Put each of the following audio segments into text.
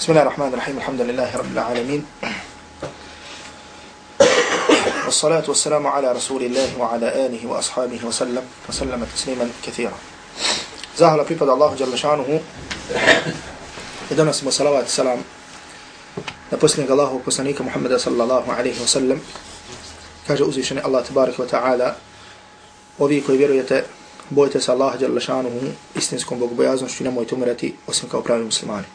بسم الله الرحمن الرحيم الحمد لله رب العالمين والصلاة والسلام على رسول الله وعلى آله وأصحابه وسلم وسلم تسليما كثيرا زاهل بيبد الله جل شانه يدنس مسلوات السلام نبسلنا الله وقسنيك محمد صلى الله عليه وسلم كاجة أزيشن الله تبارك وتعالى وفيك ويبيرو يتا بويتس الله جل شانه استنسكم بقبيازن شنمو يتمرتي وسنكو براوي مسلماني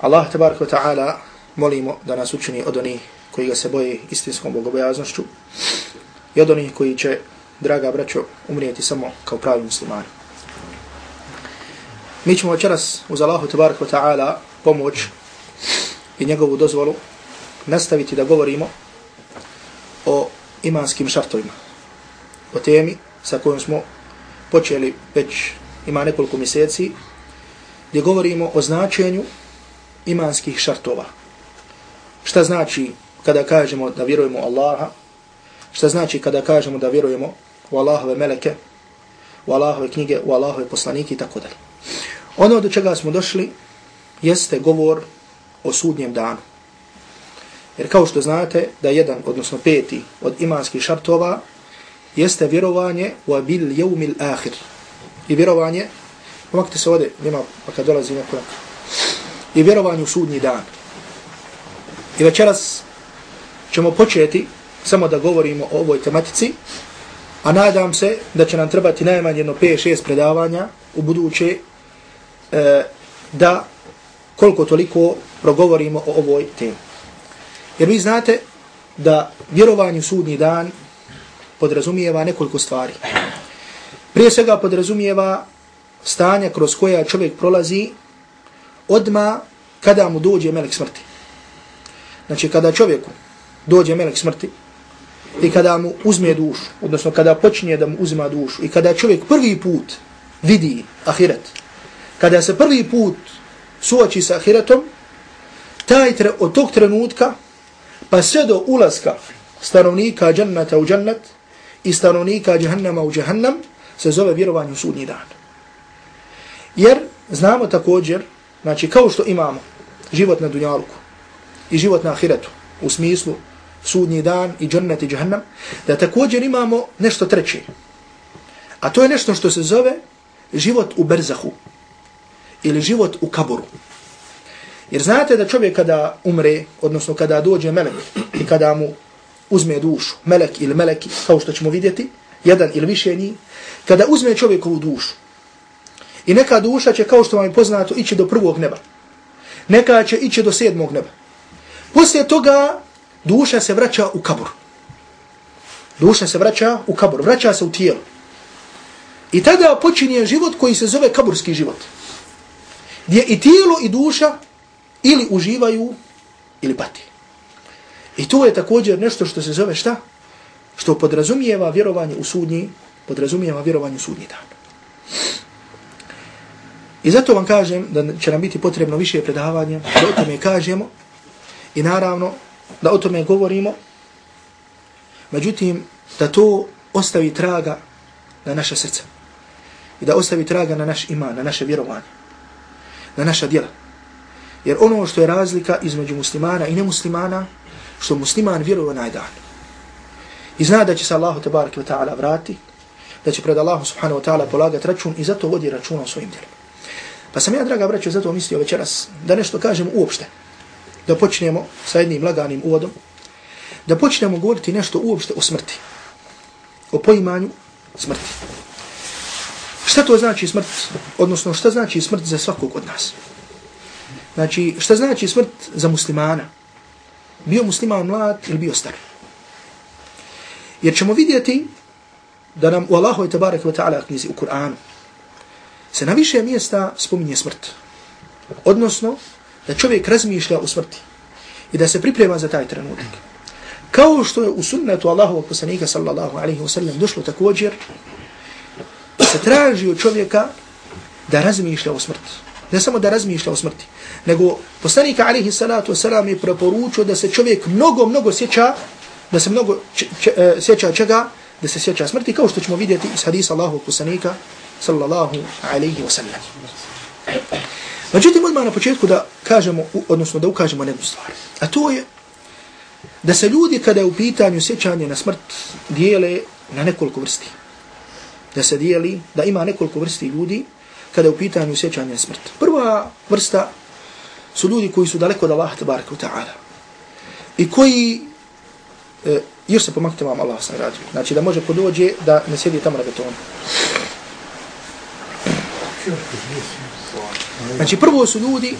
Allah tabaraka wa ta'ala molimo da nas učini od onih koji ga se boje istinskom bogobojaznošću i od onih koji će, draga braćo, umrijeti samo kao pravi muslimani. Mi ćemo večeras uz Allahu tabaraka wa ta'ala pomoć i njegovu dozvolu nastaviti da govorimo o imanskim šartovima, o temi sa kojom smo počeli već ima nekoliko mjeseci, gdje govorimo o značenju imanskih šartova. Šta znači kada kažemo da vjerujemo Allaha? Šta znači kada kažemo da vjerujemo u Allahove meleke, u Allahove knjige, u Allahove poslanike i tako dalje. Ono do čega smo došli jeste govor o sudnjem danu. Jer kao što znate da jedan, odnosno peti od imanskih šartova jeste vjerovanje u abil jeumil ahir. I vjerovanje, pomakte se ovdje, nema, pa kad dolazi neko i vjerovanje u sudnji dan. I večeras ćemo početi samo da govorimo o ovoj tematici, a nadam se da će nam trebati najmanje jedno 5-6 predavanja u buduće e, da koliko toliko progovorimo o ovoj temi. Jer vi znate da vjerovanje u sudnji dan podrazumijeva nekoliko stvari. Prije svega podrazumijeva stanja kroz koja čovjek prolazi odma kada mu dođe melek smrti. Znači kada čovjeku dođe melek smrti i kada mu uzme dušu, odnosno kada počinje da mu uzima dušu i kada čovjek prvi put vidi ahiret, kada se prvi put suoči sa ahiretom, taj tre, od tog trenutka pa sve do ulaska stanovnika džannata u džannat i stanovnika džahannama u džahannam se zove vjerovanje u sudnji dan. Jer znamo također Znači, kao što imamo život na dunjaluku i život na ahiretu, u smislu sudnji dan i džennet i džahannam, da također imamo nešto treće. A to je nešto što se zove život u berzahu ili život u kaburu. Jer znate da čovjek kada umre, odnosno kada dođe melek i kada mu uzme dušu, melek ili meleki, kao što ćemo vidjeti, jedan ili više njih, kada uzme čovjekovu dušu, I neka duša će, kao što vam je poznato, ići do prvog neba. Neka će ići do sedmog neba. Poslije toga duša se vraća u kabur. Duša se vraća u kabur, vraća se u tijelo. I tada počinje život koji se zove kaburski život. Gdje i tijelo i duša ili uživaju ili pati. I to je također nešto što se zove šta? Što podrazumijeva vjerovanje u sudnji, podrazumijeva vjerovanje u sudnji dan. I zato vam kažem da će nam biti potrebno više predavanja, da o tome kažemo i naravno da o tome govorimo, međutim da to ostavi traga na naše srce i da ostavi traga na naš iman, na naše vjerovanje, na naša djela. Jer ono što je razlika između muslimana i nemuslimana, što musliman vjeruje na dan. I zna da će se Allahu tabaraka wa ta'ala vrati, da će pred Allahu subhanahu wa ta'ala polagati račun i zato vodi račun o svojim djelima. Pa sam ja, draga braćo, zato mislio večeras da nešto kažem uopšte. Da počnemo sa jednim laganim uvodom. Da počnemo govoriti nešto uopšte o smrti. O poimanju smrti. Šta to znači smrt? Odnosno, šta znači smrt za svakog od nas? Znači, šta znači smrt za muslimana? Bio musliman mlad ili bio star? Jer ćemo vidjeti da nam u Allahu i tabaraka wa ta'ala knjizi u Kur'anu se na više mjesta spominje smrt. Odnosno, da čovjek razmišlja o smrti i da se priprema za taj trenutak. Kao što je u sunnetu Allahovog poslanika sallallahu alaihi wa sallam došlo također, se traži od čovjeka da razmišlja o smrti. Ne samo da razmišlja o smrti, nego poslanika alaihi salatu wa sallam je preporučio da se čovjek mnogo, mnogo sjeća, da se mnogo e, sjeća čega, da se sjeća smrti, kao što ćemo vidjeti iz hadisa Allahovog poslanika sallallahu alaihi wa sallam. Međutim, odmah na početku da kažemo, odnosno da ukažemo jednu stvar. A to je da se ljudi kada je u pitanju sjećanje na smrt dijele na nekoliko vrsti. Da se dijeli, da ima nekoliko vrsti ljudi kada je u pitanju sjećanje na smrt. Prva vrsta su ljudi koji su daleko od Allaha tabaraka wa ta'ala. I koji, e, još se pomakte vam Allah sam radio, znači da može podođe da ne sjedi tamo na betonu. Znači prvo su ljudi,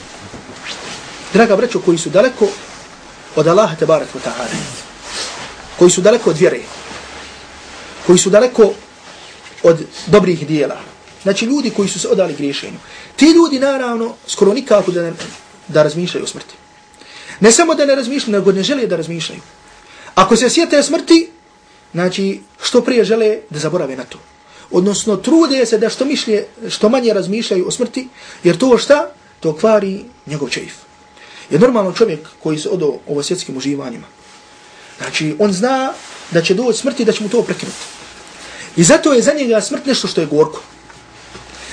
draga braćo, koji su daleko od Allaha tabarak wa ta'ala, koji su daleko od vjere, koji su daleko od dobrih dijela. Znači ljudi koji su se odali griješenju. Ti ljudi naravno skoro nikako da, ne, da razmišljaju o smrti. Ne samo da ne razmišljaju, nego ne žele da razmišljaju. Ako se sjete smrti, znači što prije žele da zaborave na to odnosno trude se da što mišlje, što manje razmišljaju o smrti, jer to šta? To kvari njegov čeif. Je normalno čovjek koji se odo ovo svjetskim uživanjima. Znači, on zna da će doći smrti da će mu to prekinuti. I zato je za njega smrt nešto što je gorko.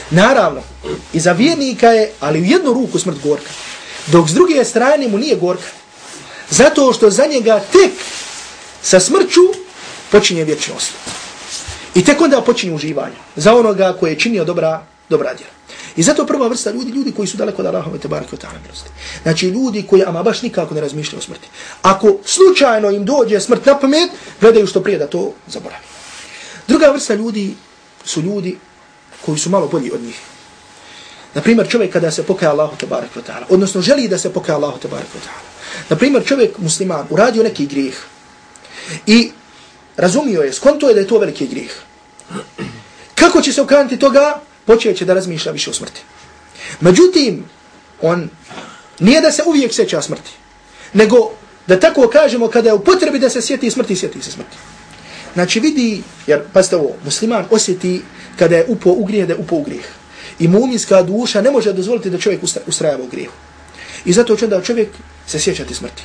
Naravno, i za vjernika je, ali u jednu ruku smrt gorka. Dok s druge strane mu nije gorka. Zato što za njega tek sa smrću počinje vječnost. I tek onda počinje uživanje za onoga koje je činio dobra, dobra djela. I zato prva vrsta ljudi, ljudi koji su daleko od Allahove te barake od milosti. Znači ljudi koji ama baš nikako ne razmišljaju o smrti. Ako slučajno im dođe smrt na pamet, gledaju što prije da to zaboravi. Druga vrsta ljudi su ljudi koji su malo bolji od njih. Naprimjer, čovjek kada se pokaja Allahu te barake od odnosno želi da se pokaja Allahu te barake od Naprimjer, čovjek musliman uradio neki grijeh i razumio je, skonto je da je to veliki grijeh. Kako će se okrenuti toga? Počeo će da razmišlja više o smrti. Međutim, on nije da se uvijek seća smrti, nego da tako kažemo kada je u potrebi da se sjeti smrti, sjeti se smrti. Znači vidi, jer pazite ovo, musliman osjeti kada je upo u grijeh, da je upo u grijeh. I muminska duša ne može dozvoliti da čovjek ustrajava u grijehu. I zato će onda čovjek se sjećati smrti.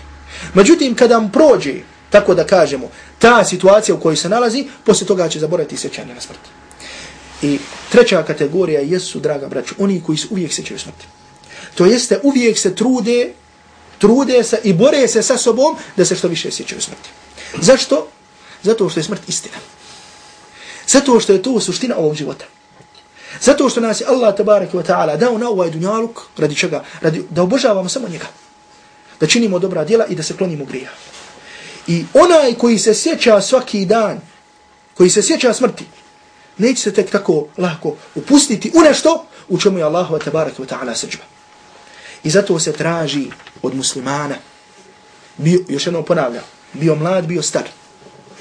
Međutim, kada mu prođe tako da kažemo, ta situacija u kojoj se nalazi, poslije toga će zaboraviti sjećanje na smrt. I treća kategorija jesu, draga braću, oni koji se uvijek sjećaju smrti. To jeste, uvijek se trude, trude se i bore se sa sobom da se što više sjećaju smrti. Zašto? Zato što je smrt istina. Zato što je to suština ovog života. Zato što nas je Allah tabaraka wa ta'ala dao na ovaj dunjaluk, radi čega? Radi, da obožavamo samo njega. Da činimo dobra djela i da se klonimo grija. I onaj koji se sjeća svaki dan, koji se sjeća smrti, neće se tek tako lako upustiti u nešto u čemu je Allah wa tabarak wa ta'ala srđba. I zato se traži od muslimana, bio, još jednom ponavljam, bio mlad, bio star,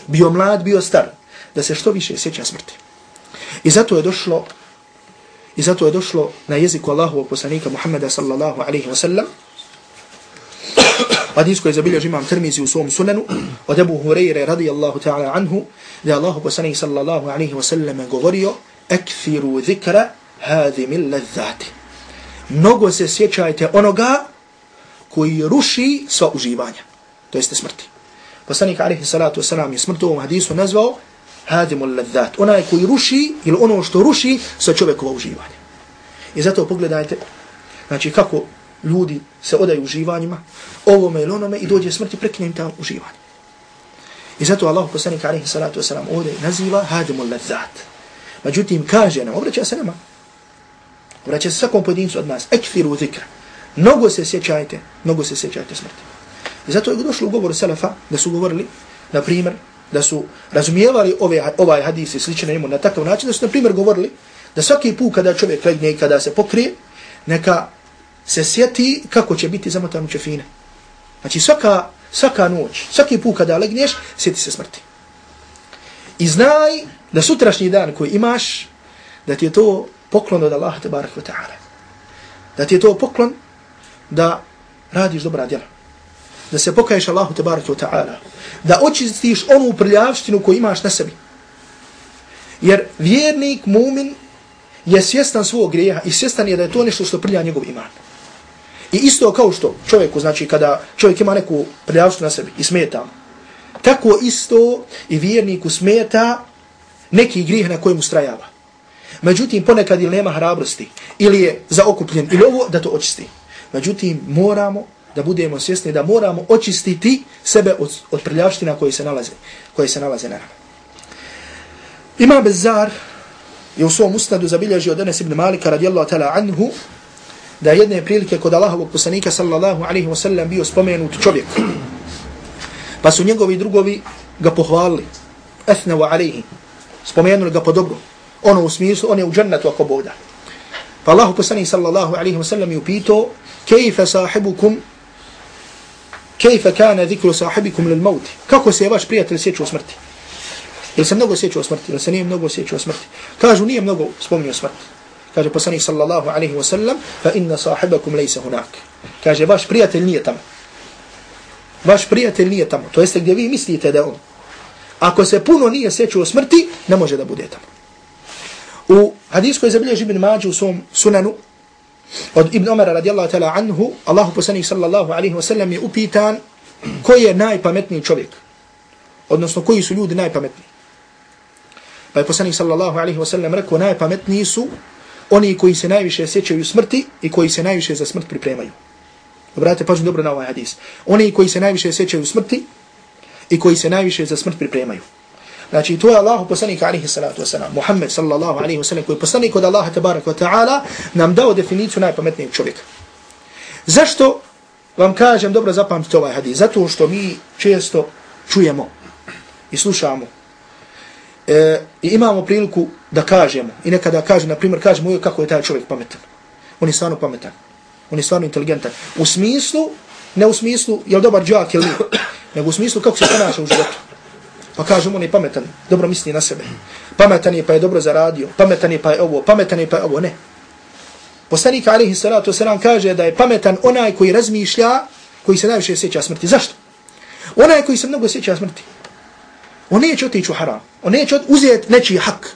bio mlad, bio star, da se što više sjeća smrti. I zato je došlo, i zato je došlo na jeziku Allahovog poslanika Muhammeda sallallahu alaihi wa sallam, Hadis koji zabilježi imam Tirmizi u svom sunanu od Abu Hurajre radijallahu ta'ala anhu da Allahu poslanik sallallahu alaihi wa sallam govorio ekfiru zikra hadi min. Mnogo se sjećajte onoga koji ruši sva uživanja. To jeste smrti. Poslanik alaihi salatu wasalam je smrt u ovom hadisu nazvao hadimu lazzat. Onaj koji ruši ili ono što ruši sa čovjekova uživanja. I zato pogledajte znači kako ljudi se odaju uživanjima, ovome ili onome i dođe smrti im ta uživanje. I zato Allah poslanik alaihi salatu wasalam ovdje naziva hadimu ladzat. Međutim, kaže nam, obraća se nama, obraća se svakom pojedincu od nas, ekfiru zikra, mnogo se sjećajte, mnogo se sjećajte smrti. I zato je došlo u govoru Salafa da su govorili, na primjer, da su razumijevali ove, ovaj hadis i slične njemu na takav način, da su na primjer govorili da svaki put kada čovjek legne i kada se pokrije, neka se sjeti kako će biti zamotan u čefine. Znači svaka, svaka noć, svaki put kada legneš, sjeti se smrti. I znaj da sutrašnji dan koji imaš, da ti je to poklon od Allaha te wa ta'ala. Da ti je to poklon da radiš dobra djela. Da se pokaješ Allahu tabarak wa ta'ala. Da očistiš onu prljavštinu koju imaš na sebi. Jer vjernik, mumin, je svjestan svog grijeha i svjestan je da je to nešto što prlja njegov iman. I isto kao što čovjeku, znači kada čovjek ima neku prljavštinu na sebi i smeta, tako isto i vjerniku smeta neki grijeh na kojem ustrajava. Međutim, ponekad ili nema hrabrosti, ili je zaokupljen, ili ovo, da to očisti. Međutim, moramo da budemo svjesni da moramo očistiti sebe od, od prljavština koje se nalaze, koje se nalaze na nama. Imam Bezar je u svom ustadu zabilježio od Enes ibn Malika radijallahu ta'ala anhu da jedne prilike kod Allahovog poslanika sallallahu alaihi wasallam bio spomenut čovjek. Pa su njegovi drugovi ga pohvalili. Ethna wa alaihi. Spomenuli ga po dobro. Ono u smislu, on je u džennetu ako boda. Pa Allahu poslanik sallallahu alaihi wasallam je upito kejfe sahibukum kejfe kana zikru sahibikum lil mauti. Kako se je vaš prijatelj sjećao smrti? Ili se mnogo sjećao smrti? Ili se nije mnogo sjećao smrti? Kažu nije mnogo spominio smrti. Kaže poslanik sallallahu alaihi wa sallam fa inna sahibakum lejse hunak. Kaže vaš prijatelj nije tamo. Vaš prijatelj nije tamo. To jeste gdje vi mislite da on. Ako se puno nije sjećao smrti, ne može da bude tamo. U hadisku je zabilježi ibn Mađu u svom sunanu od Ibn Omara radijallahu ta'ala anhu, Allahu poslanik sallallahu alaihi wa sallam je upitan koji je najpametniji čovjek. Odnosno koji su ljudi najpametniji. Pa je poslanik sallallahu alaihi wa sallam rekao najpametniji su oni koji se najviše sjećaju smrti i koji se najviše za smrt pripremaju. Obratite pažnju dobro na ovaj hadis. Oni koji se najviše sjećaju smrti i koji se najviše za smrt pripremaju. Znači, to je Allah poslanik alihi salatu wasalam, Muhammed sallallahu alihi wasalam, koji je poslanik od Allaha tabaraka wa ta'ala, nam dao definiciju najpametnijeg čovjeka. Zašto vam kažem, dobro zapamtite ovaj hadis? Zato što mi često čujemo i slušamo e, i imamo priliku da kažemo i nekada kaže na primjer, kažemo uvijek kako je taj čovjek pametan. On je stvarno pametan. On je stvarno inteligentan. U smislu, ne u smislu, je li dobar džak ili nego u smislu kako se ponaša u životu. Pa kažemo, on je pametan, dobro misli na sebe. Pametan je pa je dobro zaradio, pametan je pa je ovo, pametan je pa je ovo, ne. Poslanik alihi salatu wasalam kaže da je pametan onaj koji razmišlja, koji se najviše sjeća smrti. Zašto? Onaj koji se mnogo sjeća smrti. On neće otići u haram. On neće uzeti nečiji hak.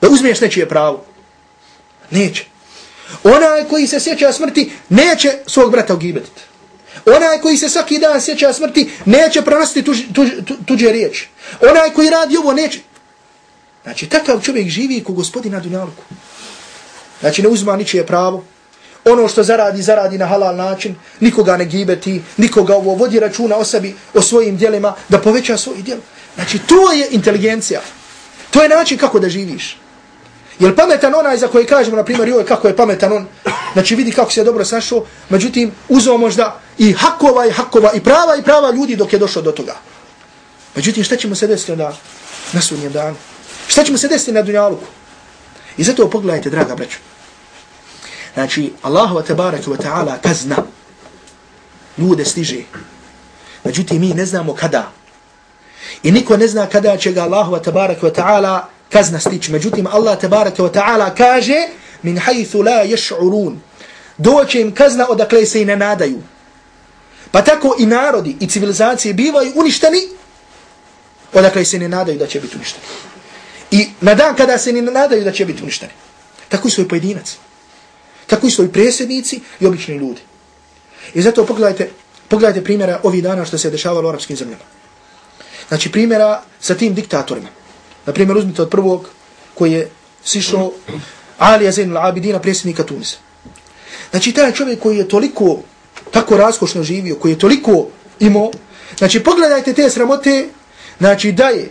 Da uzmiješ nečije pravo. Neće. Onaj koji se sjeća smrti, neće svog brata ugibetiti. Onaj koji se svaki dan sjeća smrti, neće pronositi tuž, tuž, tu, tuđe riječi. Onaj koji radi ovo, neće. Znači, takav čovjek živi ko gospodina Dunjalku. Znači, ne uzma ničije pravo. Ono što zaradi, zaradi na halal način. Nikoga ne gibeti, nikoga ovo vodi računa o sebi, o svojim dijelima, da poveća svoj dijel. Znači, to je inteligencija. To je način kako da živiš. Jel pametan onaj za koji kažemo, na primjer, joj, kako je pametan on, znači vidi kako se je dobro sašao, međutim, uzao možda i hakova i hakova i prava i prava ljudi dok je došao do toga. Međutim, šta ćemo se desiti na, na sunnjem danu? Šta ćemo se desiti na dunjaluku? I zato pogledajte, draga braću. Znači, Allahu tabaraka wa ta'ala kazna ljude stiže. Međutim, mi ne znamo kada. I niko ne zna kada će ga Allahu tabaraka wa ta'ala kazna stići. Međutim, Allah tabaraka wa ta'ala kaže min hajthu la ješ'urun. Doće im kazna odakle se i ne nadaju. Pa tako i narodi i civilizacije bivaju uništeni odakle se ne nadaju da će biti uništeni. I na dan kada se ne nadaju da će biti uništeni. Tako su i pojedinac. Tako su i presjednici i obični ljudi. I zato pogledajte, pogledajte primjera ovih dana što se dešavalo u arapskim zemljama. Znači primjera sa tim diktatorima. Na primjer, uzmite od prvog koji je sišao Alija Zain al-Abidina, predsjednika Tunisa. Znači, taj čovjek koji je toliko tako raskošno živio, koji je toliko imao, znači, pogledajte te sramote, znači, da je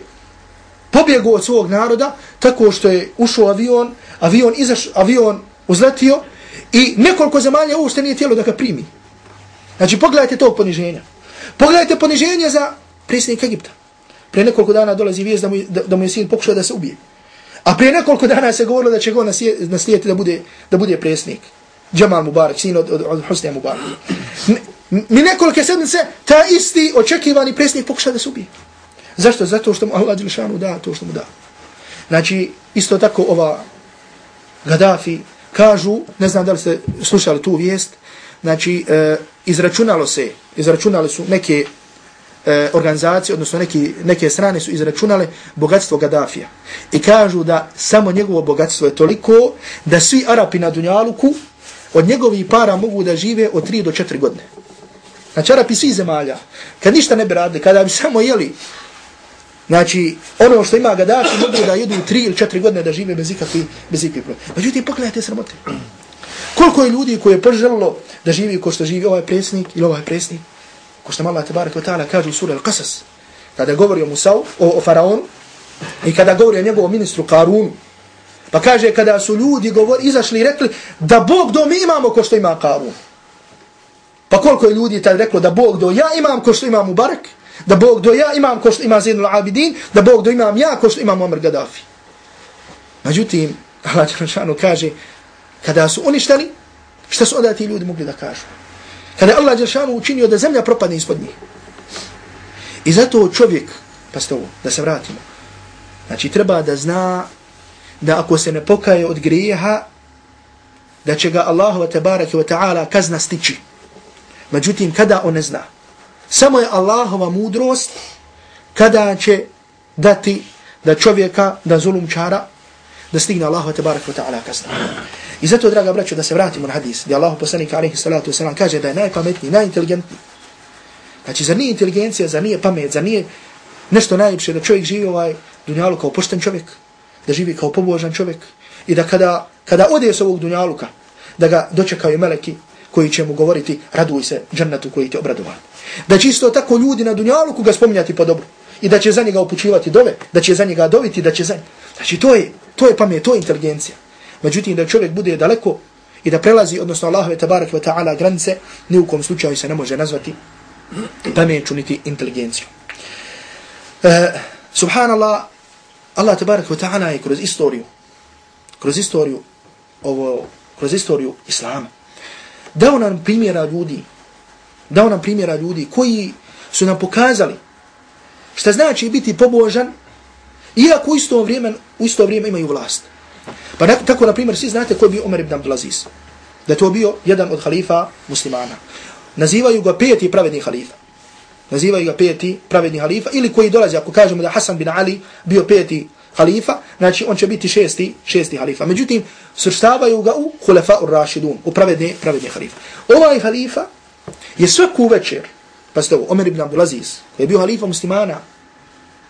pobjegao od svog naroda, tako što je ušao avion, avion, izaš, avion uzletio i nekoliko zemalja što nije tijelo da ga primi. Znači, pogledajte tog poniženja. Pogledajte poniženje za predsjednika Egipta. Pre nekoliko dana dolazi vijest da mu, da, da mu je sin pokušao da se ubije. A prije nekoliko dana se govorilo da će go naslijeti da bude, da bude presnik. Džamal Mubarak, sin od, od, od Husnija Mubarak. Mi nekolike sedmice, ta isti očekivani presnik pokuša da se ubije. Zašto? Zato što mu Allah Đelšanu da to što mu da. Znači, isto tako ova Gaddafi kažu, ne znam da li ste slušali tu vijest, znači, e, izračunalo se, izračunali su neke e, organizacije, odnosno neki, neke strane su izračunale bogatstvo Gaddafija. I kažu da samo njegovo bogatstvo je toliko da svi Arapi na Dunjaluku od njegovih para mogu da žive od 3 do 4 godine. Znači Arapi svi zemalja, kad ništa ne bi radili, kada bi samo jeli Znači, ono što ima Gaddafi mogu da jedu 3 ili 4 godine da žive bez ikakvi, bez ikakvi problema. Međutim, pogledajte sramote. Koliko je ljudi koji je poželilo da živi ko što živi ovaj presnik ili ovaj presnik, ko što Allah tabarak wa ta'ala kaže u suri Al-Qasas, kada govori o Musau, o, o Faraonu, i kada govori o njegovom ministru Karunu, pa kaže kada su ljudi govor, izašli i rekli da Bog do mi imamo ko što ima Karun. Pa koliko je ljudi tad reklo da Bog do ja imam ko što imam Mubarak, da Bog do ja imam ko što ima Zainul Abidin, da Bog do imam ja ko što imam Omer Gaddafi. Međutim, Allah Đelšanu kaže, kada su uništali, šta su onda ti ljudi mogli da kažu? Kada Allah Đelšanu učinio da zemlja propadne ispod njih. I zato čovjek, pa ste ovo, da se vratimo, znači treba da zna da ako se ne pokaje od grijeha, da će ga Allah wa wa ta'ala kazna stići. Međutim, kada on ne zna, samo je Allahova mudrost kada će dati da čovjeka, da zulumčara, da stigne Allahova wa wa ta'ala kazna. I zato, draga braćo, da se vratimo na hadis, gdje Allahu poslanik alaihi salatu wasalam kaže da je najpametniji, najinteligentniji. Znači, zar nije inteligencija, zar nije pamet, zar nije nešto najljepše da čovjek živi ovaj dunjalu kao pošten čovjek, da živi kao pobožan čovjek i da kada, kada ode s ovog dunjaluka, da ga dočekaju meleki koji će mu govoriti raduj se džennetu koji te obradovan. Da će isto tako ljudi na dunjaluku ga spominjati po dobru i da će za njega upućivati dove, da će za njega dobiti, da će za njega. Znači to je, to je pamet, to je inteligencija. Međutim, da čovjek bude daleko i da prelazi, odnosno Allahove tabarak wa ta'ala granice, ni u kom slučaju se ne može nazvati pameću niti inteligenciju. E, subhanallah, Allah tabarak wa ta'ala je kroz istoriju, kroz istoriju, ovo, kroz istoriju Islama, dao nam primjera ljudi, dao nam primjera ljudi koji su nam pokazali šta znači biti pobožan, iako u isto vrijeme, u isto vrijeme imaju vlast. Pa tako, na primjer, svi znate ko je bio Umar ibn Abdulaziz. Da to bio jedan od halifa muslimana. Nazivaju ga peti pravedni halifa nazivaju ga peti pravedni halifa, ili koji dolazi, ako kažemo da Hasan bin Ali bio peti halifa, znači on će biti šesti, šesti halifa. Međutim, srštavaju ga u hulefa ur rašidun, u pravedne, pravedne halifa. Ovaj halifa je svaku večer, pa ste ovo, Omer ibn Abdulaziz, koji je bio halifa muslimana,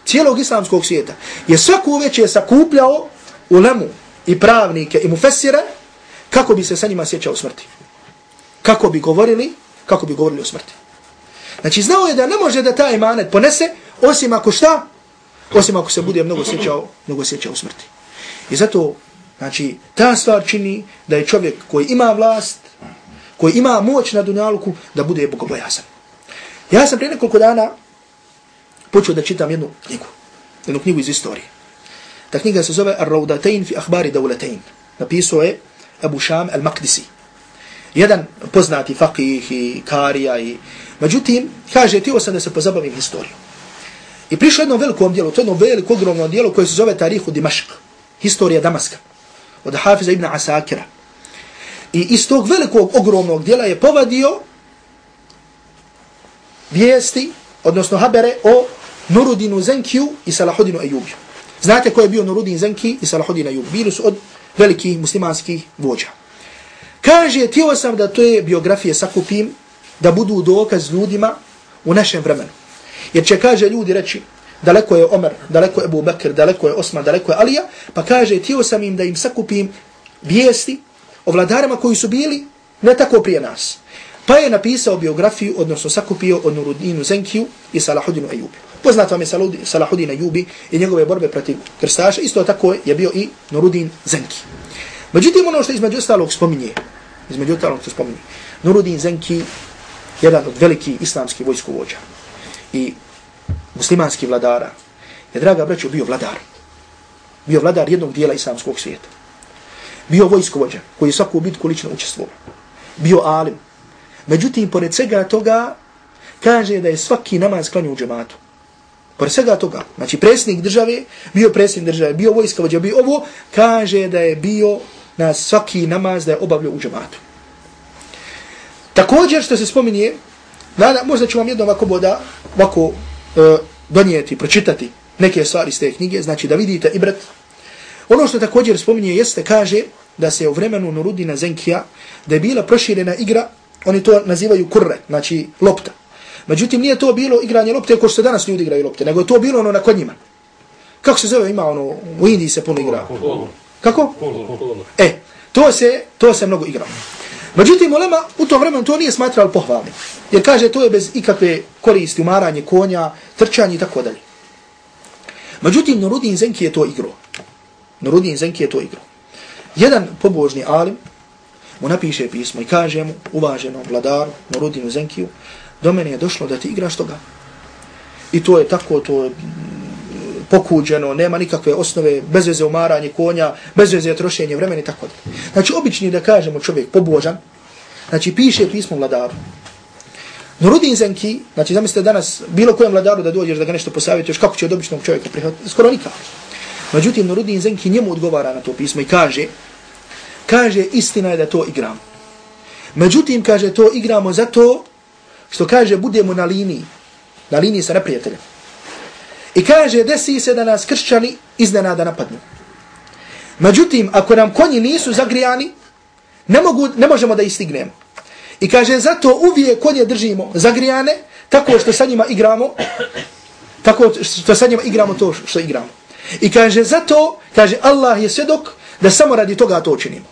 cijelog islamskog svijeta, je svaku večer sakupljao ulemu i pravnike i mufesire, kako bi se sa njima sjećao smrti. Kako bi govorili, kako bi govorili o smrti. Znači znao je da ne može da taj emanet ponese, osim ako šta? Osim ako se bude mnogo sjećao, mnogo sjećao smrti. I zato, znači, ta stvar čini da je čovjek koji ima vlast, koji ima moć na dunjalku, da bude bogobojasan. Ja sam prije nekoliko dana počeo da čitam jednu knjigu, jednu knjigu iz istorije. Ta knjiga se zove Ar-Rawdatain fi akhbari dawlatain. Napisao je Abu Sham al-Maqdisi. Jedan poznati faqih i karija i Međutim, kaže, tio sam da se pozabavim historijom. I prišlo jednom velikom dijelu, to je jedno veliko, ogromno dijelo koje se zove Tarihu Dimašk, historija Damaska, od Hafiza ibn Asakira. I iz tog velikog, ogromnog dijela je povadio vijesti, odnosno habere o Nurudinu Zenkiju i Salahudinu Ejubiju. Znate ko je bio Nurudin Zenki i Salahudin Ejub? Bili su od velikih muslimanskih vođa. Kaže, tijelo sam da to je biografije sakupim da budu dokaz ljudima u našem vremenu. Jer će kaže ljudi reći, daleko je Omer, daleko je Ebu Bekir, daleko je Osman, daleko je Alija, pa kaže, tijelo sam im da im sakupim vijesti o vladarima koji su bili ne tako prije nas. Pa je napisao biografiju, odnosno sakupio od Nurudinu Zenkiju i Salahudinu Ejubi. Poznat vam je Salahudin Ejubi i njegove borbe protiv krstaša, isto tako je bio i Nurudin Zenki. Međutim, ono što između ostalog spominje, između ostalog što spominje, Nurudin Zenki jedan od veliki islamski vojskovođa i muslimanski vladara, je, draga braćo, bio vladar. Bio vladar jednog dijela islamskog svijeta. Bio vojskovođa koji je svaku bitku lično učestvovao. Bio alim. Međutim, pored svega toga, kaže da je svaki namaz klanio u džematu. Pored svega toga, znači predsjednik države, bio predsjednik države, bio vojskovođa, bio ovo, kaže da je bio na svaki namaz da je obavljao u džematu. Također što se spominje, nada, možda ću vam jednom ovako boda, ovako e, donijeti, pročitati neke stvari iz te knjige, znači da vidite i brat. Ono što također spominje jeste, kaže da se u vremenu Nurudina Zenkija, da je bila proširena igra, oni to nazivaju kurre, znači lopta. Međutim, nije to bilo igranje lopte ko što danas ljudi igraju lopte, nego je to bilo ono na kod njima. Kako se zove, ima ono, u Indiji se puno igra. Kako? E, to se, to se mnogo igra. Međutim, ulema u tom vremenu to nije smatralo pohvalnim. Jer kaže, to je bez ikakve koristi, umaranje konja, trčanje i tako dalje. Međutim, Nurudin Zenki je to igro. Nurudin Zenki je to igro. Jedan pobožni alim mu napiše pismo i kaže mu, uvaženom vladaru, Nurudinu Zenkiju, do mene je došlo da ti igraš toga. I to je tako, to je mm, pokuđeno, nema nikakve osnove, bez veze umaranje konja, bez veze trošenje vremena i tako da. Znači, obični da kažemo čovjek pobožan, znači, piše pismo vladaru. No Zenki, znači, zamislite danas bilo kojem vladaru da dođeš da ga nešto posavjetuješ, kako će od običnog čovjeka prihvatiti? Skoro nikako. Međutim, Nurudin Zenki njemu odgovara na to pismo i kaže, kaže, istina je da to igram. Međutim, kaže, to igramo zato što kaže, budemo na liniji, na liniji sa neprijateljem. I kaže, desi se da nas kršćani iznenada napadnu. Međutim, ako nam konji nisu zagrijani, ne, mogu, ne možemo da istignemo. I kaže, zato uvijek konje držimo zagrijane, tako što sa njima igramo, tako što sa njima igramo to što igramo. I kaže, zato, kaže, Allah je svjedok da samo radi toga to činimo.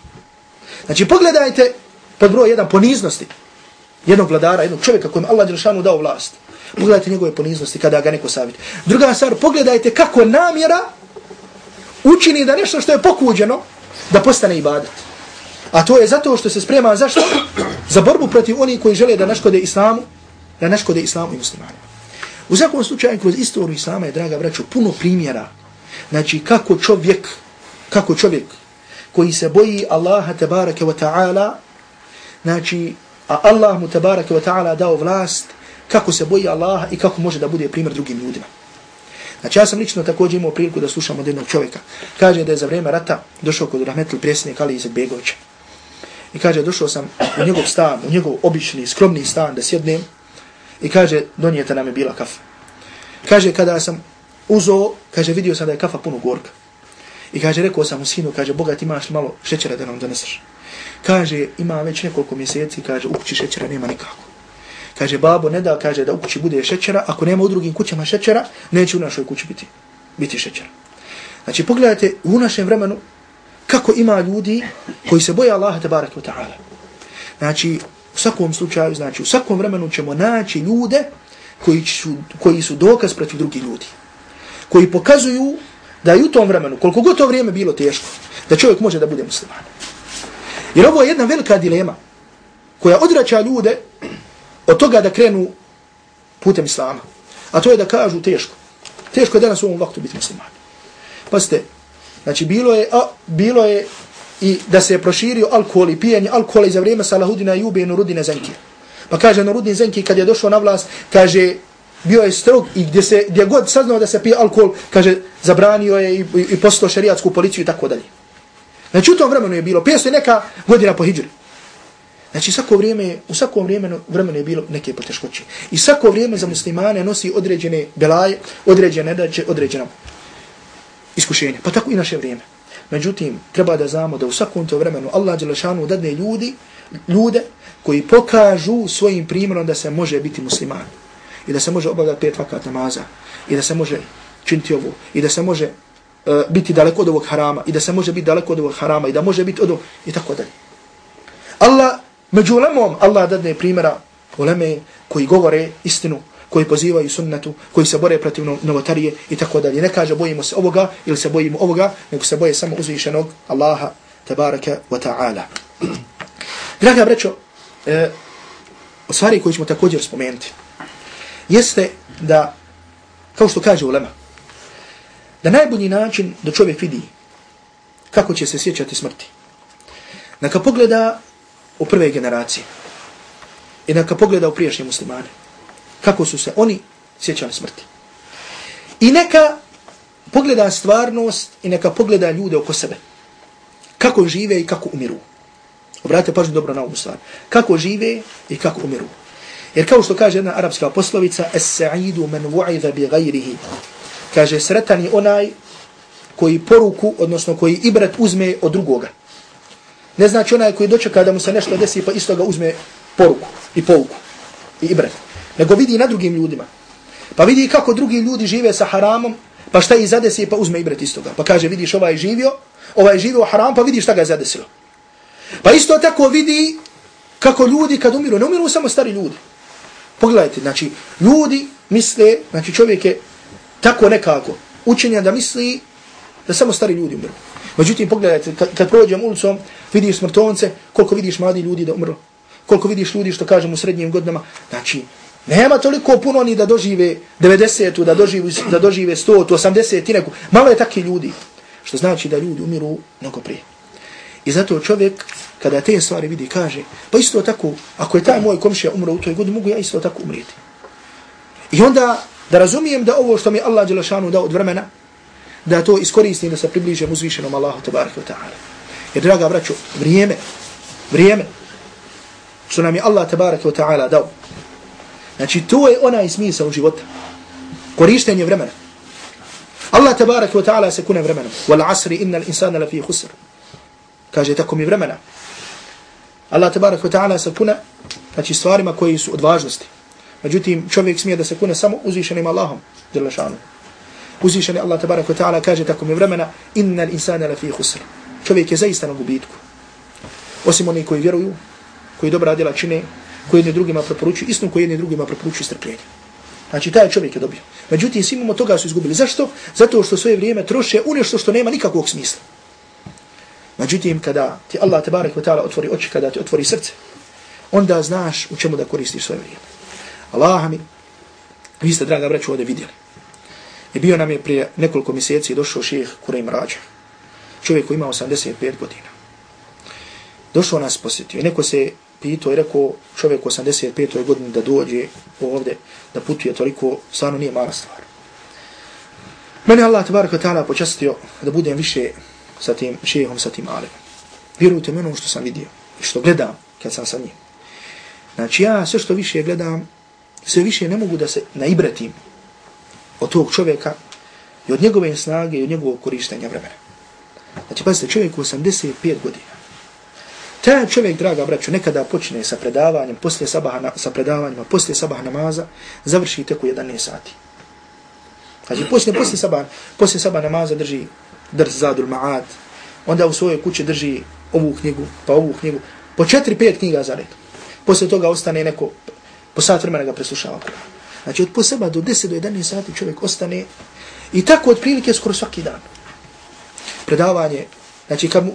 Znači, pogledajte pod broj jedan poniznosti jednog vladara, jednog čovjeka kojem Allah Đelšanu dao vlast. Pogledajte njegove poniznosti kada ga neko savjeti. Druga stvar, pogledajte kako namjera učini da nešto što je pokuđeno da postane ibadat. A to je zato što se sprema zašto? Za borbu protiv onih koji žele da naškode islamu, da naškode islamu i muslimanima. U svakom slučaju, kroz istoriju islama je, draga braću, puno primjera. Znači, kako čovjek, kako čovjek koji se boji Allaha tebareke wa ta'ala, znači, a Allah mu tabaraka wa ta'ala dao vlast, kako se boji Allaha i kako može da bude primjer drugim ljudima. Znači ja sam lično također imao priliku da slušam od jednog čovjeka. Kaže da je za vrijeme rata došao kod Rahmetli predsjednik Ali Izek Begovića. I kaže došao sam u njegov stan, u njegov obični, skromni stan da sjednem. I kaže donijeta nam je bila kafa. Kaže kada sam uzo, kaže vidio sam da je kafa puno gorka. I kaže rekao sam mu sinu, kaže Boga ti imaš malo šećera da nam doneseš. Kaže ima već nekoliko mjeseci, kaže u kući šećera nema nikako. Kaže, babo ne da, kaže, da u kući bude šećera, ako nema u drugim kućama šećera, neće u našoj kući biti, biti šećera. Znači, pogledajte u našem vremenu kako ima ljudi koji se boje Allaha tabaraka wa ta'ala. Znači, u svakom slučaju, znači, u svakom vremenu ćemo naći ljude koji su, koji su dokaz protiv drugih ljudi. Koji pokazuju da je u tom vremenu, koliko god to vrijeme bilo teško, da čovjek može da bude musliman. Jer ovo je jedna velika dilema koja odrača ljude od toga da krenu putem islama. A to je da kažu teško. Teško je danas u ovom vaktu biti musliman. Pazite, znači bilo je, a, bilo je i da se je proširio alkohol i pijenje alkohola za vrijeme Salahudina Jube i Nurudine Zenke. Pa kaže Nurudin Zenki kad je došao na vlast, kaže bio je strog i gdje, se, gdje god saznao da se pije alkohol, kaže zabranio je i, i, i poslao šariatsku policiju i tako dalje. Znači u tom vremenu je bilo, 500 neka godina po hijđri. Znači svako vrijeme, u svakom vremenu, vremenu je bilo neke poteškoće. I svako vrijeme za muslimane nosi određene belaje, određene nedaće, određena iskušenja. Pa tako i naše vrijeme. Međutim, treba da znamo da u svakom to vremenu Allah Đelešanu dadne ljudi, ljude koji pokažu svojim primjerom da se može biti musliman. I da se može obavljati pet vakat namaza. I da se može činiti ovo. I da se može uh, biti daleko od ovog harama. I da se može biti daleko od ovog harama. I da može biti od ovog. I tako dalje. Allah Među ulemom Allah dadne primjera uleme koji govore istinu, koji pozivaju sunnetu, koji se bore protiv novotarije i tako dalje. Ne kaže bojimo se ovoga ili se bojimo ovoga, nego se boje samo uzvišenog Allaha tabaraka wa ta'ala. Draga brećo, e, o stvari koju ćemo također spomenuti, jeste da, kao što kaže ulema, da najbolji način da čovjek vidi kako će se sjećati smrti. Neka pogleda u prve generacije. I neka pogleda u priješnje muslimane. Kako su se oni sjećali smrti. I neka pogleda stvarnost i neka pogleda ljude oko sebe. Kako žive i kako umiru. Obratite pažnju dobro na ovu stvar. Kako žive i kako umiru. Jer kao što kaže jedna arapska poslovica, Es-sa'idu men vu'idha bi gajrihi. Kaže, sretan je onaj koji poruku, odnosno koji ibrat uzme od drugoga. Ne znači onaj koji dočeka da mu se nešto desi pa isto ga uzme poruku i pouku i ibret. nego vidi na drugim ljudima. Pa vidi kako drugi ljudi žive sa haramom, pa šta ih zadesi, pa uzme ibret iz toga. Pa kaže, vidiš, ovaj živio, ovaj živio haram, pa vidi šta ga je zadesilo. Pa isto tako vidi kako ljudi kad umiru, ne umiru samo stari ljudi. Pogledajte, znači, ljudi misle, znači čovjek je tako nekako učenja da misli da samo stari ljudi umru. Međutim, pogledajte, kad, kad prođem ulicom, vidiš smrtonce, koliko vidiš mladi ljudi da umru, koliko vidiš ljudi što kažem u srednjim godinama, znači, nema toliko puno ni da dožive 90 da dožive, da dožive 100 80 i neku, malo je takvi ljudi, što znači da ljudi umiru mnogo prije. I zato čovjek, kada te stvari vidi, kaže, pa isto tako, ako je taj moj komšija umro u toj godini, mogu ja isto tako umrijeti. I onda, da razumijem da ovo što mi Allah Đelešanu dao od vremena, da to iskoristim da se približem uzvišenom Allahu tabaraka wa ta'ala. Jer, draga braćo, vrijeme, vrijeme, što nam je Allah tabaraka wa ta'ala dao, znači to je onaj smisao života, korištenje vremena. Allah tabaraka wa ta'ala se kune vremenom. Wal asri inna l'insana la fi khusr. Kaže tako mi vremena. Allah tabaraka wa ta'ala se kune znači stvarima koji su od važnosti. Međutim, čovjek smije da se kune samo uzvišenim Allahom. Jalla šanu. Uzvišeni Allah tabaraka wa ta'ala kaže tako mi vremena innal insana lafi khusr. Čovjek je zaista na gubitku. Osim oni koji vjeruju, koji dobra djela čine, koji jedni drugima preporučuju, istinu koji jedni drugima preporučuju strpljenje. Znači, taj čovjek je dobio. Međutim, svi mimo toga su izgubili. Zašto? Zato što svoje vrijeme troše u nešto što nema nikakvog smisla. Međutim, kada ti Allah tabarak wa ta'ala otvori oči, kada ti otvori srce, onda znaš u čemu da koristiš svoje vrijeme. Allah mi, vi ste, draga braću, ovdje vidjeli. I bio nam je prije nekoliko mjeseci došao ših Kurejm Rađa. Čovjek koji ima 85 godina. Došao nas posjetio. I neko se pitao i rekao čovjek 85. godine da dođe ovdje, da putuje toliko, stvarno nije mala stvar. Mene Allah tabaraka ta'ala počastio da budem više sa tim šehom, sa tim alem. Vjerujte menu ono što sam vidio i što gledam kad sam sa njim. Znači ja sve što više gledam, sve više ne mogu da se naibretim od tog čovjeka i od njegove snage i od njegovog korištenja vremena. Znači, pazite, čovjek u 85 godina. Taj čovjek, draga braću, nekada počne sa predavanjem, poslije sabaha na, sa predavanjima, poslije sabah namaza, završi tek u 11 sati. Znači, poslije, poslije, sabah, poslije sabah namaza drži drz zadul ma'ad, onda u svojoj kući drži ovu knjigu, pa ovu knjigu, po 4-5 knjiga za red. Poslije toga ostane neko, po sat vremena ga preslušava. Znači, od poseba do 10 do 11 sati čovjek ostane i tako od prilike skoro svaki dan. Predavanje, znači, kad mu,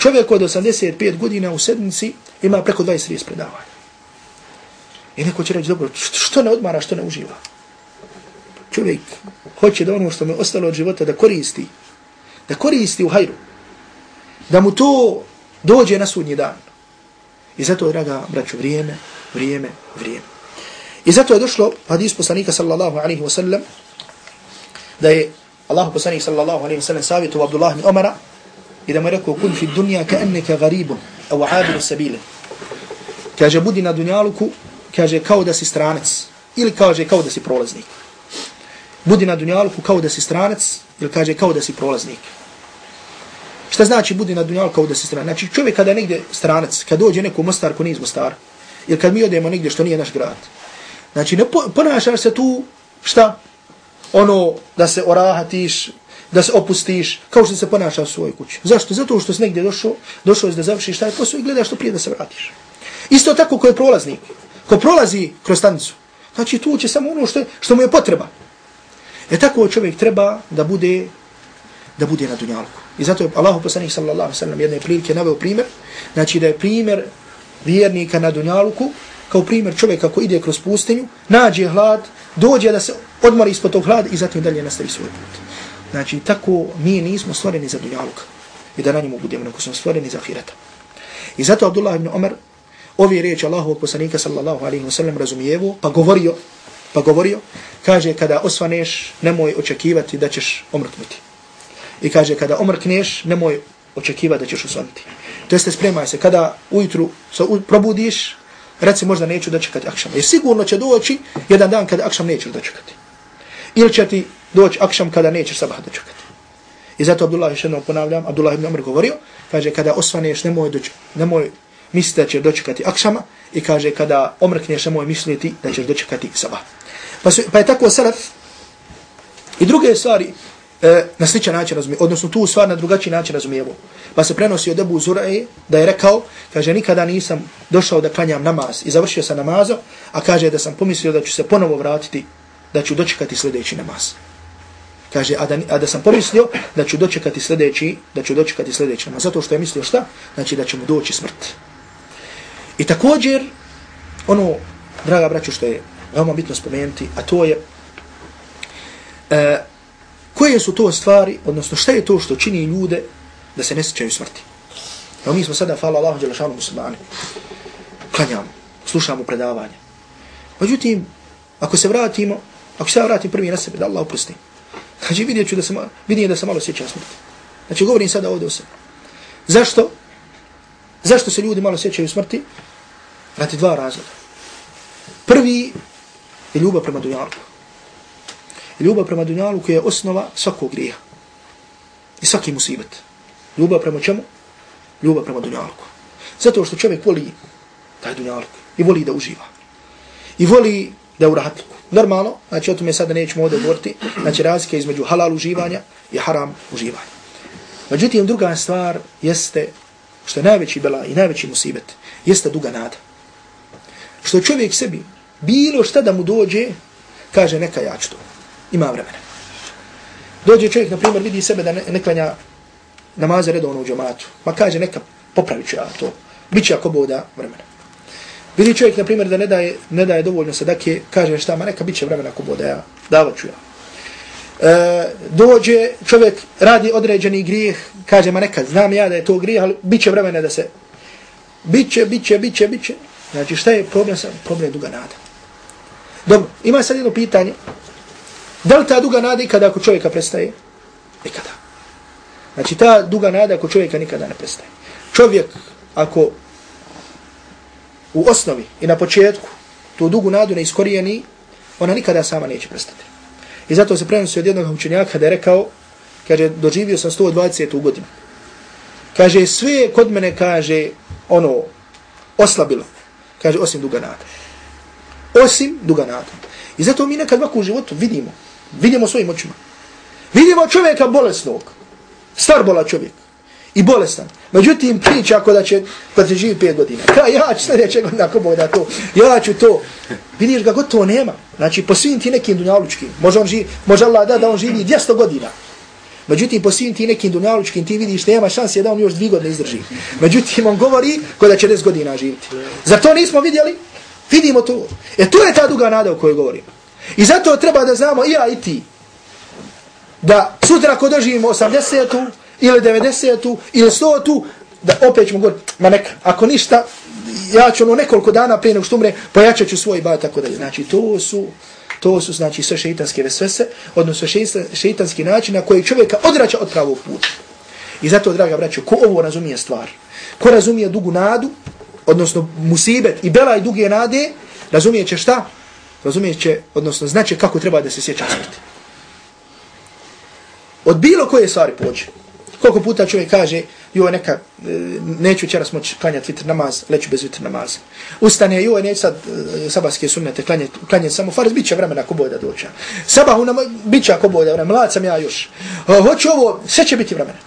Čovjek od 85 godina u sedmici ima preko 20-30 predavanja. I neko će reći, dobro, što ne odmara, što ne uživa? Čovjek hoće da ono što mu ostalo od života da koristi, da koristi u hajru, da mu to dođe na sudnji dan. I zato, draga braću, vrijeme, vrijeme, vrijeme. I zato je došlo hadis poslanika sallallahu alaihi wa sallam, da je Allah poslanik sallallahu alaihi wa sallam savjetu Abdullah ibn Omara, i da mu rekao kun fi dunja ka enneke garibun au abiru sabile kaže budi na dunjaluku kaže kao da si stranac. Ili kaže kao da si prolaznik. Budi na dunjaluku kao da si stranac ili kaže kao da si prolaznik. Šta znači budi na dunjaluku kao da si stranac? Znači čovjek kada je negdje stranac kad dođe neko mostar ko nije iz mostara Jer kad mi odemo negdje što nije naš grad znači ne ponašaš se tu šta ono da se orahatiš da se opustiš kao što se ponaša u svojoj kući. Zašto? Zato što si negdje došao, došao je da završiš taj posao i gledaš što prije da se vratiš. Isto tako ko je prolaznik, ko prolazi kroz stanicu, znači tu će samo ono što, što mu je potreba. E tako čovjek treba da bude da bude na dunjalku. I zato je Allah poslanih sallallahu sallam jedne prilike naveo primjer, znači da je primjer vjernika na Dunjaluku, kao primjer čovjeka koji ide kroz pustinju, nađe hlad, dođe da se odmori ispod tog hlada i zatim dalje nastavi svoj put. Znači, tako mi nismo stvoreni za dunjaluk. I da na njemu budemo, nego smo stvoreni za Hirata. I zato Abdullah ibn Omer ovi riječi Allahovog poslanika sallallahu alaihi wa sallam razumijevo, pa govorio, pa govorio, kaže, kada osvaneš, nemoj očekivati da ćeš omrknuti. I kaže, kada omrkneš, nemoj očekiva da ćeš usoniti. To jeste, spremaj se, kada ujutru se probudiš, reci možda neću dočekati akšam. Jer sigurno će doći jedan dan kada akšam nećeš dočekati. Ili će ti doći akšam kada nećeš sabah dočekati. I zato Abdullah još jednom ponavljam, Abdullah ibn Amr govorio, kaže kada osvaneš nemoj, doć, nemoj misliti da će dočekati akšama i kaže kada omrkneš na moje misliti da ćeš dočekati sabah. Pa, su, pa je tako salaf i druge stvari e, na sličan način razumije, odnosno tu stvar na drugačiji način razumijevo. Pa se prenosi od Ebu Zurae da je rekao, kaže, nikada nisam došao da klanjam namaz i završio sam namazom, a kaže da sam pomislio da ću se ponovo vratiti, da ću dočekati sljedeći namaz. Kaže, a da, a da sam pomislio da ću dočekati sljedeći, da ću dočekati sljedeći namaz. Zato što je mislio šta? Znači da će mu doći smrt. I također, ono, draga braću, što je veoma bitno spomenuti, a to je, e, koje su to stvari, odnosno šta je to što čini ljude da se ne sjećaju smrti. Evo mi smo sada, hvala Allahu, Đelešanu muslimani, klanjamo, slušamo predavanje. Međutim, ako se vratimo, ako se ja vratim prvi na sebe, da Allah oprosti, znači vidjet ću da sam, vidim da sam malo sjećao smrti. Znači govorim sada ovdje o sebi. Zašto? Zašto se ljudi malo sjećaju smrti? Rati dva razloga. Prvi je ljubav prema dunjalku. Ljubav prema dunjaluku je osnova svakog grija. I svaki musibet. Ljubav prema čemu? Ljubav prema dunjalku. Zato što čovjek voli taj dunjalku. I voli da uživa. I voli da je u rahatliku. Normalno, znači o tome sada nećemo ovdje govoriti, znači razlike između halal uživanja i haram uživanja. Međutim, druga stvar jeste, što je najveći bela i najveći musibet, jeste duga nada. Što čovjek sebi, bilo šta da mu dođe, kaže neka ja ću to. Ima vremena. Dođe čovjek, na primjer, vidi sebe da ne, ne klanja namaze redovno u džamatu. Ma kaže neka popravit ću ja to. Biće ako boda vremena. Vidi čovjek, na primjer, da ne daje, ne daje dovoljno sadake, kaže šta, ma neka biće vremena ako boda ja. Davat ću ja. E, dođe čovjek, radi određeni grijeh, kaže, ma neka, znam ja da je to grijeh, ali biće vremena da se... Biće, biće, biće, biće. Znači šta je problem sa problem je duga nada. Dobro, ima sad jedno pitanje. Da li ta duga nada ikada ako čovjeka prestaje? Nikada. Znači ta duga nada ako čovjeka nikada ne prestaje. Čovjek ako u osnovi i na početku tu dugu nadu ne iskorijeni, ona nikada sama neće prestati. I zato se prenosi od jednog učenjaka da je rekao, kaže, doživio sam 120. godinu. Kaže, sve kod mene, kaže, ono, oslabilo. Kaže, osim duga nada. Osim duga nada. I zato mi nekad ovako u životu vidimo, vidimo svojim očima. Vidimo čovjeka bolesnog, star bola čovjek i bolestan. Međutim, priča ako da će, kad će živi pet godina. Ka, ja ću sljedećeg godina, ako Bog da to, ja ću to. Vidiš ga, gotovo nema. Znači, po svim ti nekim dunjalučkim, može, on živi, može Allah da da on živi 200 godina. Međutim, po svim ti nekim dunjalučkim, ti vidiš, nema šanse da on još dvi godine izdrži. Međutim, on govori ko da će 10 godina živiti. Zar to nismo vidjeli? Vidimo to. E to je ta duga nada o kojoj govorimo. I zato treba da znamo i ja i ti, da sutra ako doživimo 80-tu, ili 90-tu, ili 100-tu, da opet ćemo govoriti, ma neka, ako ništa, ja ću ono nekoliko dana prije nego što umre, pojačat ću svoj bad, tako dalje. Znači, to su, to su, znači, sve šeitanske vesvese, odnosno šeitanski način na koji čovjeka odraća od pravog puta. I zato, draga braćo, ko ovo razumije stvar, ko razumije dugu nadu, odnosno musibet i bela i duge nade, razumije će šta? Razumije će, odnosno znači kako treba da se sjeća smrti. Od bilo koje stvari pođe. Koliko puta čovjek kaže, joj neka, e, neću čeras moći klanjati vitr namaz, leću bez vitr namaza. Ustane, joj neću sad e, sunnete klanjati, klanjati samo farz, bit će vremena ako boda doća. Sabahu nam, bit će ako boda vremena, mlad sam ja još. E, hoću ovo, sve će biti vremena.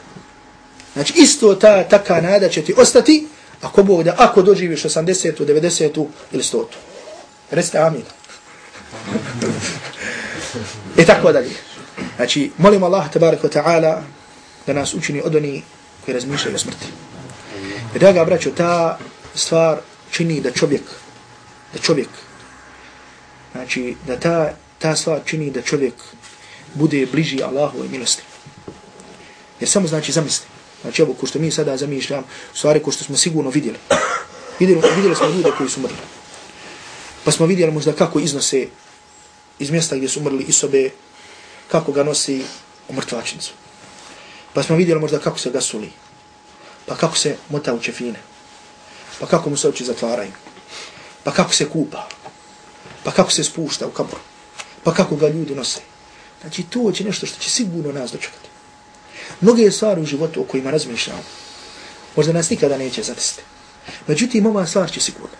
Znači isto ta taka nada će ti ostati, ako boda, ako doživiš 80. 90. ili 100. Recite amin. I tako dalje. Znači, molim Allah, tabaraka ta'ala, da nas učini od oni koji razmišljaju o smrti. I draga braćo, ta stvar čini da čovjek, da čovjek, znači, da ta, ta stvar čini da čovjek bude bliži Allahu i milosti. Jer samo znači zamisli. Znači, ovo ko što mi sada zamišljam, stvari ko što smo sigurno vidjeli. Vidjeli, vidjeli smo ljude koji su mrli. Pa smo vidjeli možda kako iznose iz mjesta gdje su umrli isobe, kako ga nosi u mrtvačnicu. Pa smo vidjeli možda kako se gasuli. Pa kako se mota u čefine. Pa kako mu se oči zatvaraju. Pa kako se kupa. Pa kako se spušta u kabor. Pa kako ga ljudi nose. Znači to će nešto što će sigurno nas dočekati. Mnoge stvari u životu o kojima razmišljamo, možda nas nikada neće zadesiti. Međutim, ova stvar će sigurno.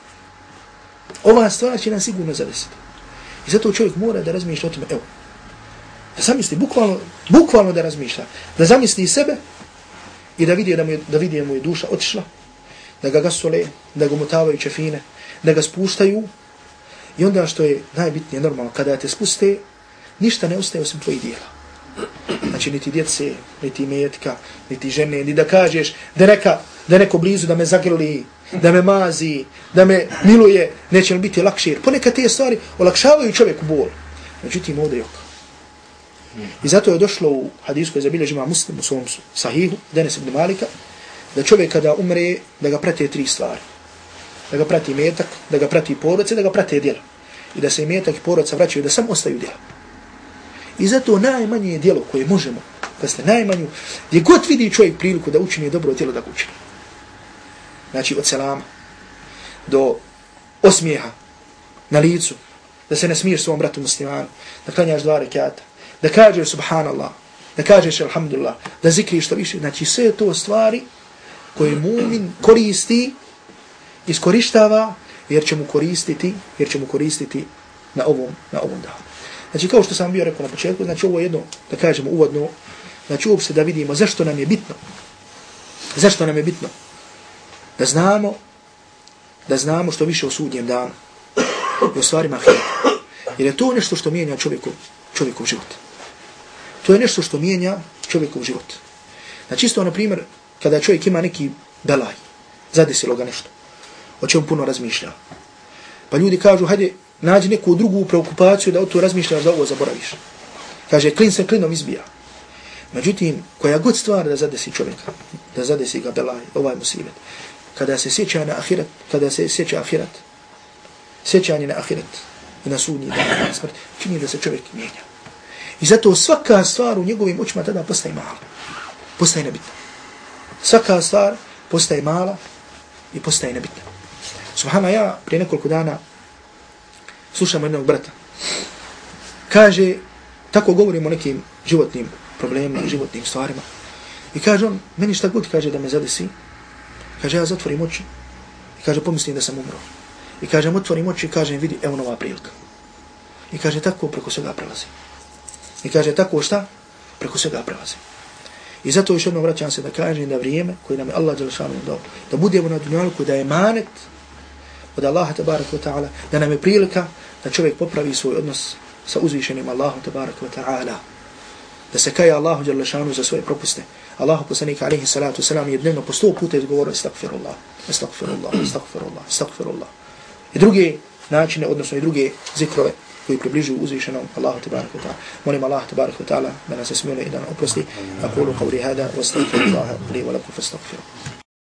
Ova stvar će nas sigurno zadesiti. I zato čovjek mora da razmišlja o tome, evo, da zamisli, bukvalno, bukvalno da razmišlja, da zamisli sebe i da vidi da mu je, da vidi da mu je duša otišla, da ga gasole, da ga mutavaju čefine, da ga spuštaju. I onda što je najbitnije normalno, kada te spuste, ništa ne ostaje osim tvojih dijela. Znači, niti djece, niti metka, niti žene, ni da kažeš da neka, da neko blizu da me zagrli, da me mazi, da me miluje, neće mi biti lakše. Jer ponekad te stvari olakšavaju čovjeku bol. Međutim, ovdje je I zato je došlo u hadijskoj zabilježima muslim u svom sahihu, Denis ibn Malika, da čovjek kada umre, da ga prate tri stvari. Da ga prati metak, da ga prati porodice, da ga prate djela. I da se metak i porodica vraćaju, da samo ostaju djela. I zato najmanje djelo koje možemo, da ste najmanju, gdje god vidi čovjek priliku da učini dobro djelo da ga učini. Znači od selama do osmijeha na licu, da se ne smiješ svom bratu muslimanu, da klanjaš dva rekata, da kažeš subhanallah, da kažeš alhamdulillah, da zikriš što više. Znači sve to stvari koje mumin koristi, iskorištava, jer će mu koristiti, jer će mu koristiti na ovom, na ovom danu. Znači kao što sam bio rekao na početku, znači ovo je jedno, da kažemo uvodno, znači uopšte da vidimo zašto nam je bitno, zašto nam je bitno, da znamo, da znamo što više o sudnjem danu i o stvarima hira. Jer je to nešto što mijenja čovjeku, čovjekov život. To je nešto što mijenja čovjekov život. Znači isto, na primjer, kada čovjek ima neki belaj, zadesilo ga nešto, o čemu puno razmišlja. Pa ljudi kažu, hajde, nađi neku drugu preokupaciju da o to razmišljaš da ovo zaboraviš. Kaže, klin se klinom izbija. Međutim, koja god stvar da zadesi čovjeka, da zadesi ga belaj, ovaj musibet, kada se sjeća na ahiret, kada se sjeća ahiret, sjećanje na ahiret i na sudnji dan, na smrt, čini da se čovjek mijenja. I zato svaka stvar u njegovim očima tada postaje mala. Postaje nebitna. Svaka stvar postaje mala i postaje nebitna. Subhana, ja prije nekoliko dana slušam jednog brata. Kaže, tako govorimo o nekim životnim problemima, životnim stvarima. I kaže on, meni šta god kaže da me zadesi, kaže, ja zatvorim oči i kaže, pomislim da sam umro. I kaže, otvorim oči i kaže, vidi, evo nova prilika. I kaže, tako preko svega prelazi. I kaže, tako šta? Preko svega prelazi. I zato još jednom vraćam se da kažem da vrijeme koje nam je Allah Đelšanu dao, da budemo na dunjalku, da je manet od Allaha tabaraka wa ta'ala, da nam je prilika da čovjek popravi svoj odnos sa uzvišenim Allahom tabaraka wa ta'ala, da se kaje Allahu Đelšanu za svoje propuste. Allahu poslanik alejhi salatu selam je dnevno po 100 puta izgovorio istakfirullah, istakfirullah, istakfirullah, istakfirullah. I druge načine, odnosno i druge zikrove, koji približuju uzvišenom Allahu tabaraka wa ta'ala. Molim Allah tabaraka wa ta'ala da nas smiluje i da nam oprosti. Aqulu qawli hada wa astaghfirullah li wa lakum fastaghfiruh.